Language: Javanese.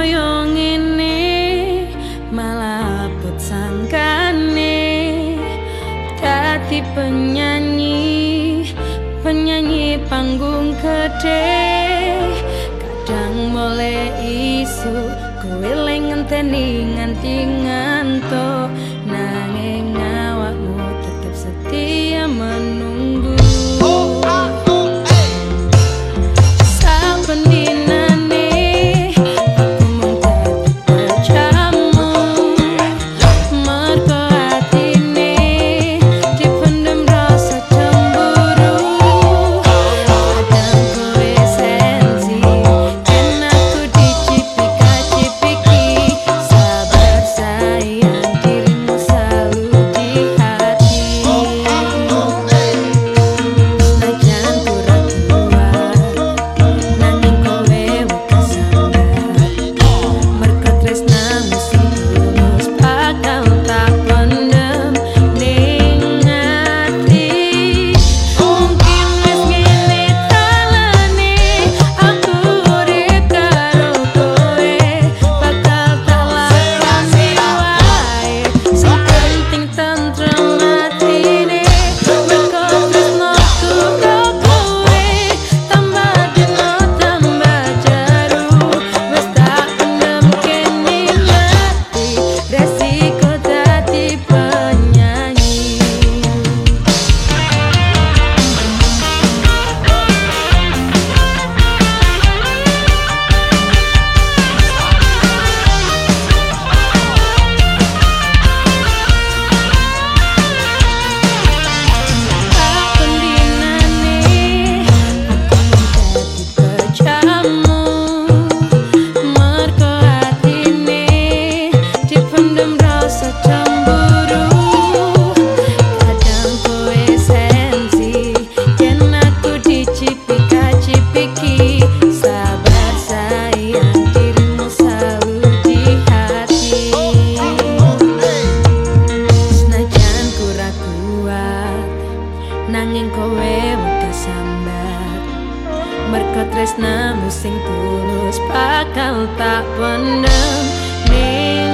kaya ngene malah sangkane dadi penyanyi penyanyi panggung gede kadang mulai isu kowe lengen teni nganti ngantuk. Nanging Merga tresnamu sing tulus bakal tak penem ning